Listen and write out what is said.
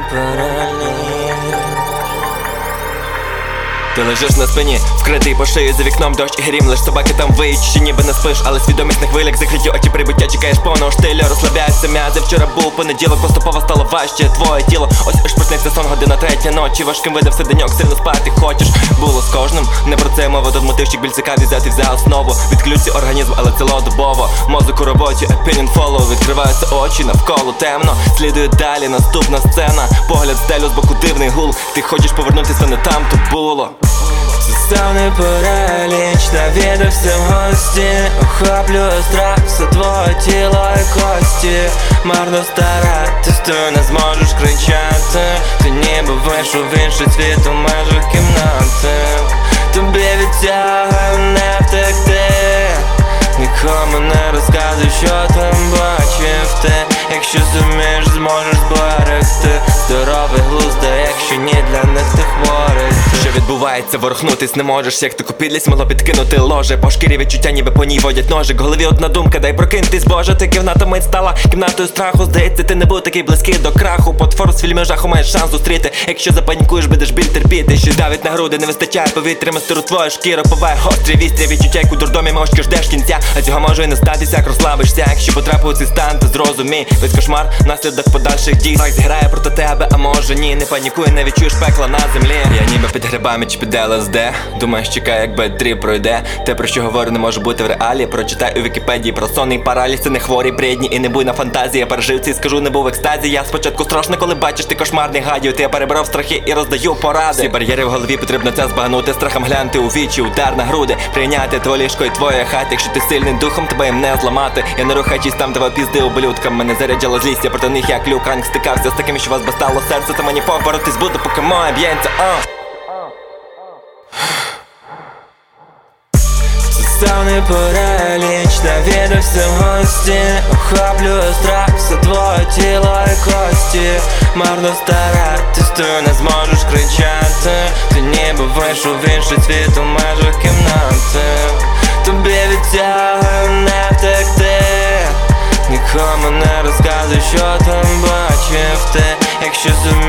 but I need. Ти лежиш на спині, вкритий по шию за вікном дощ і грім, лиш собаки там виють, що ніби не спиш, але свідомість на хвилях закриті очі прибуття, чекаєш повного штилю, розслабляються м'язи. Вчора був понеділок, поступово стало важче твоє тіло. Ось аж проснеться сон година третя ночі. Важким видався деньок, сильно спати хочеш. Було з кожним, не про це мова, тут мотивчик більцика взяти за основу. Відключи організм, але цілодобово. Мозок у роботі, opinion follow Відкриваються очі навколо темно. Слідує далі, наступна сцена. Погляд стелю з боку дивний гул. Ти хочеш повернутися не там, то було. Составний переліч навідався в гості Охоплює страх, все твоє тіло і кості. Марно старатись, ти не зможеш кричати. Ти ніби вийшов в інший світ у межах кімнати. Тобі від цього не втекти. Нікому не розказуй, що там бачив ти. Якщо зумієш, зможеш зберегти. Здоровий глузд, якщо ні, для них відбувається, ворухнутись не можеш, як таку підлість мало підкинути ложе. По шкірі відчуття, ніби по ній водять ножик. Голові одна думка, дай прокиньтесь, боже, ти кімната мить стала кімнатою страху. Здається, ти не був такий близький до краху. Потвор з фільмів жаху маєш шанс зустріти. Якщо запанікуєш, будеш біль терпіти. Що давить на груди, не вистачає повітря, мастеру твою шкіру Буває гострі вістря, відчуття, як у дурдомі мовчки ждеш кінця. А цього може і не статися, як розслабишся. Якщо потрапив у цей стан, то зрозумій. Весь кошмар, наслідок подальших дій. Страх зіграє проти тебе, а може ні. Не панікуй, не відчуєш пекла на землі. Я ніби під чи під ЛСД Думаєш, чекай, як бедрі пройде. Те, про що говорю, не може бути в реалі. Прочитай у Вікіпедії про сон і параліз. Це не хворі, бредні і не буй на фантазії Я пережив ці, скажу, не був в екстазі. Я спочатку страшно, коли бачиш ти кошмарний гадів Ти я перебрав страхи і роздаю поради. Всі бар'єри в голові потрібно це збагнути. Страхом глянути у вічі, удар на груди. Прийняти твоє ліжко і твоя хата Якщо ти сильний духом, тебе їм не зламати. Я не рухаючись там, тебе пізди ублюдка Мене заряджало злість, я проти них як люк ранг стикався з таким, що вас би стало серце. Це мені фок, боротись буду, поки моє б'ється, а переліч. Навідався в гості. Охоплює страх, все твоє тіло і кості. Марно старатись, ти не зможеш кричати. Ти ніби вийшов в інший світ у межах кімнати. Тобі від цього не втекти. Нікому не розказуй, що там бачив ти. Якщо зумів